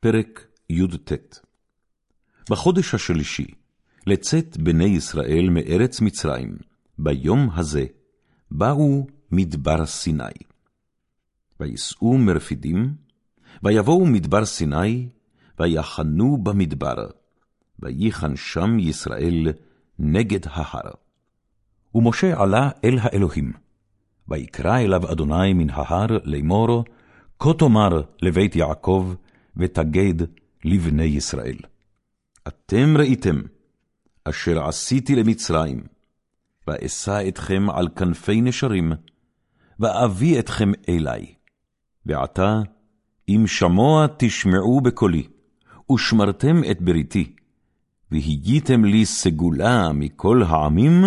פרק י"ט בחודש השלישי, לצאת בני ישראל מארץ מצרים, ביום הזה, באו מדבר סיני. ויסעו מרפידים, ויבואו מדבר סיני, ויחנו במדבר, וייחן שם ישראל נגד ההר. ומשה עלה אל האלוהים, ויקרא אליו אדוני מן ההר לאמור, כה תאמר לבית יעקב, ותגד לבני ישראל. אתם ראיתם אשר עשיתי למצרים, ואשא אתכם על כנפי נשרים, ואביא אתכם אלי. ועתה, אם שמוע תשמעו בקולי, ושמרתם את בריתי, והגייתם לי סגולה מכל העמים,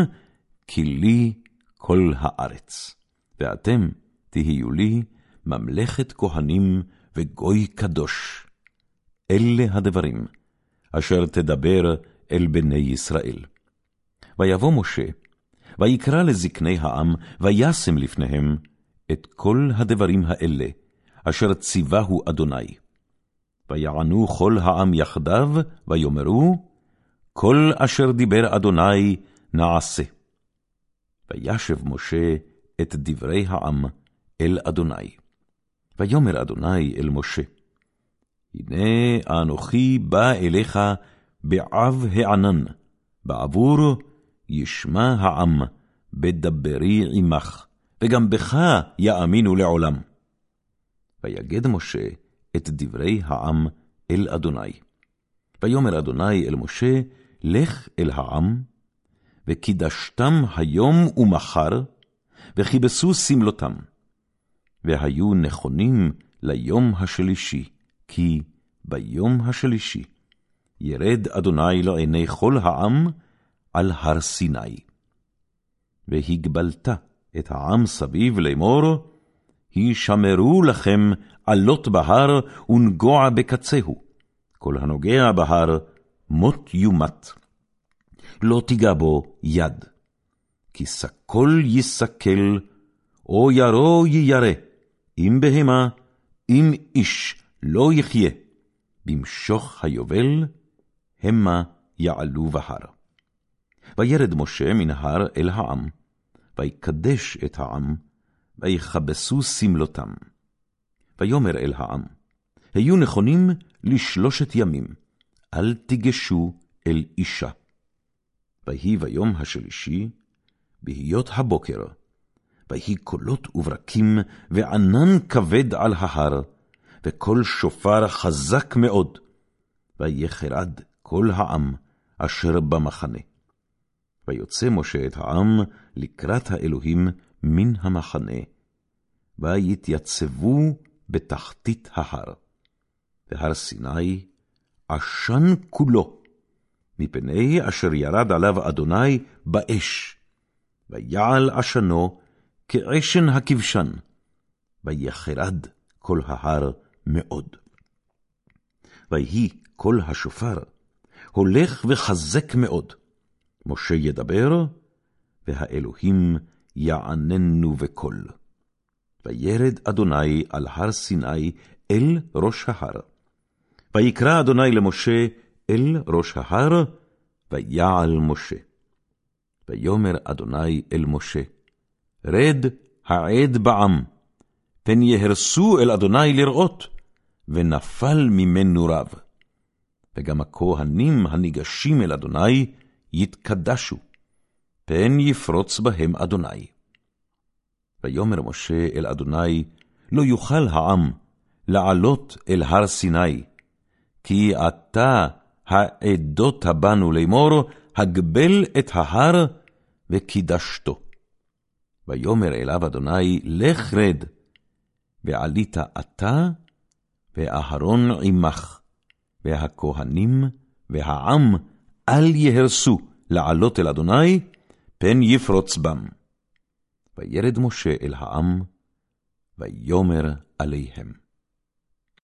כי לי כל הארץ. ואתם תהיו לי ממלכת כהנים וגוי קדוש. אלה הדברים אשר תדבר אל בני ישראל. ויבוא משה, ויקרא לזקני העם, וישם לפניהם את כל הדברים האלה, אשר ציווהו אדוני. ויענו כל העם יחדיו, ויאמרו, כל אשר דיבר אדוני נעשה. וישב משה את דברי העם אל אדוני. ויאמר אדוני אל משה, הנה אנוכי בא אליך בעב הענן, בעבור ישמע העם, בדברי עמך, וגם בך יאמינו לעולם. ויגד משה את דברי העם אל אדוני. ויאמר אדוני אל משה, לך אל העם, וקידשתם היום ומחר, וכיבסו סמלותם. והיו נכונים ליום השלישי, כי ביום השלישי ירד אדוני לעיני כל העם על הר סיני. והגבלת את העם סביב לאמור, הישמרו לכם עלות בהר ונגוע בקצהו, כל הנוגע בהר מות יומת. לא תיגע בו יד, כי סקול יסקל, או ירו יירא, אם בהמה, אם איש לא יחיה, במשוך היובל, המה יעלו בהר. וירד משה מן ההר אל העם, ויקדש את העם, ויכבסו סמלותם. ויאמר אל העם, היו נכונים לשלושת ימים, אל תיגשו אל אישה. ויהי ביום השלישי, בהיות הבוקר, ויהי קולות וברקים, וענן כבד על ההר, וקול שופר חזק מאוד, ויחרד כל העם אשר במחנה. ויוצא משה את העם לקראת האלוהים מן המחנה, ויתייצבו בתחתית ההר. והר סיני עשן כולו, מפני אשר ירד עליו אדוני באש, ויעל עשנו כעשן הכבשן, ויחרד כל ההר מאוד. ויהי כל השופר, הולך וחזק מאוד. משה ידבר, והאלוהים יעננו בקול. וירד אדוני על הר סיני אל ראש ההר. ויקרא אדוני למשה אל ראש ההר, ויעל משה. ויאמר אדוני אל משה, רד העד בעם, פן יהרסו אל אדוני לראות, ונפל ממנו רב. וגם הכהנים הניגשים אל אדוני יתקדשו, פן יפרוץ בהם אדוני. ויאמר משה אל אדוני, לא יוכל העם לעלות אל הר סיני, כי אתה העדות בנו לאמור, הגבל את ההר וקידשתו. ויאמר אליו אדוני, לך רד, ועלית אתה ואהרון עמך, והכהנים והעם אל יהרסו לעלות אל אדוני, פן יפרוץ בם. וירד משה אל העם, ויאמר עליהם.